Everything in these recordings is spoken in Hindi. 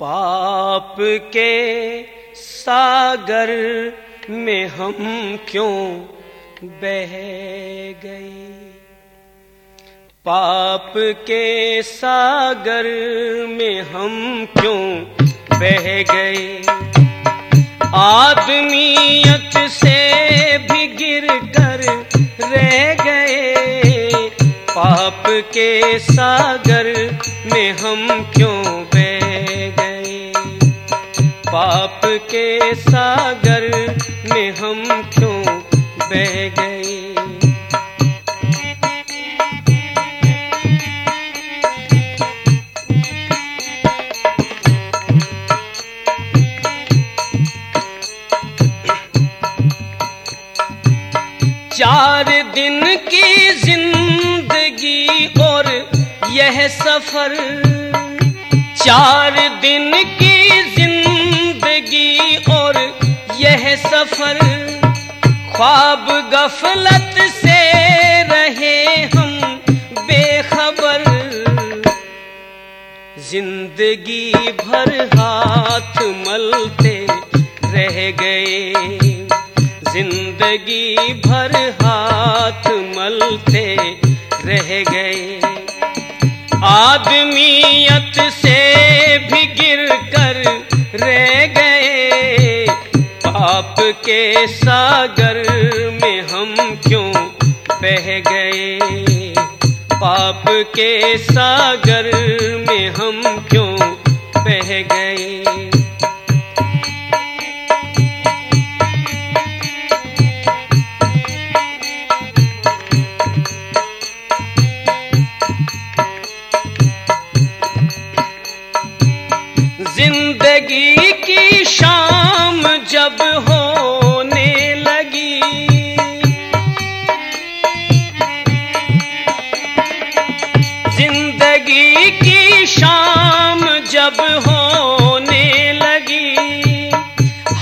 पाप के सागर में हम क्यों बह गए? पाप के सागर में हम क्यों बह गए? आदमीयत से भी गिर कर रह गए। पाप के सागर में हम क्यों पाप के सागर में हम क्यों बह गए? चार दिन की ज़िंदगी और यह सफ़र, चार दिन की ख्वाब गफलत से रहे हम बेखबर। ज़िंदगी भर हाथ मलते रह गए। ज़िंदगी भर हाथ मलते रह गए। आदमीयत से भी गिर कर रह गए। पाप के सागर क्यों बह गए? पाप के सागर में हम क्यों बह गए? ज़िंदगी जब होने लगी,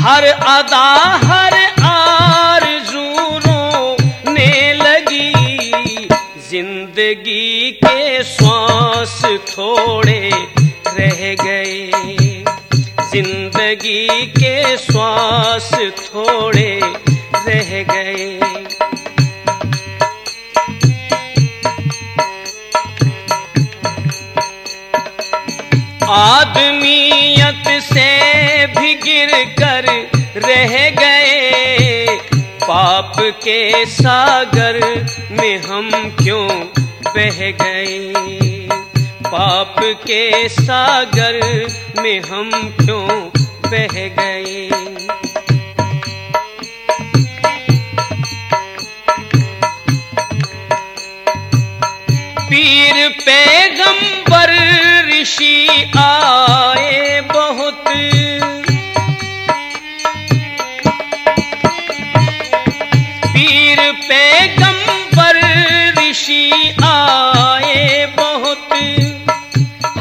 हर अदा, हर आरज़ू रोने लगी। ज़िंदगी के श्वास थोड़े रह गए, ज़िंदगी के श्वास थोड़े कर रह गए। पाप के सागर में हम क्यों बह गए? पाप के सागर में हम क्यों बह गए? पीर पैगंबर ऋषि आए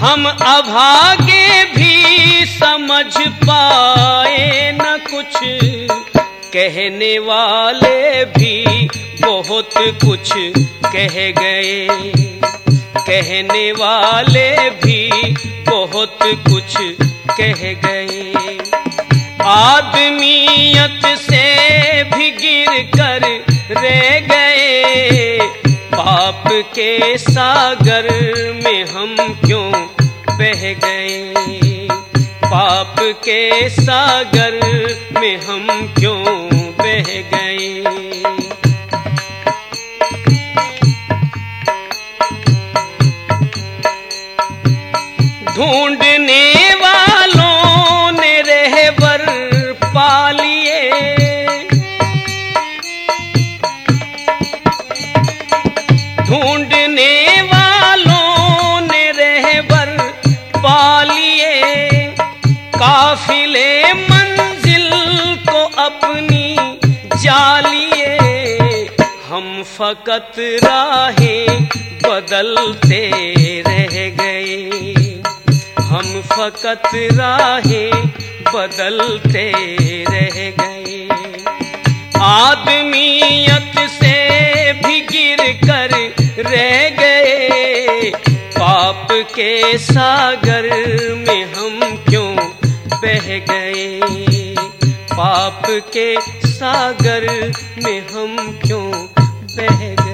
हम अभागे भी समझ पाए न कुछ। कहने वाले भी बहुत कुछ कह गए। कहने वाले भी बहुत कुछ कह गए। आदमियत से भी गिर कर रह गए। पाप के सागर में हम क्यों बह गए। पाप के सागर में हम क्यों बह गए? ढूँढने वालों ने ढूँढने मंजिल को अपनी जालिए हम फकत राहे बदलते रह गए। हम फकत राहे बदलते रह गए। आदमियत से भी गिर कर रह गए। पाप के सागर में बह गए। पाप के सागर में हम क्यों बह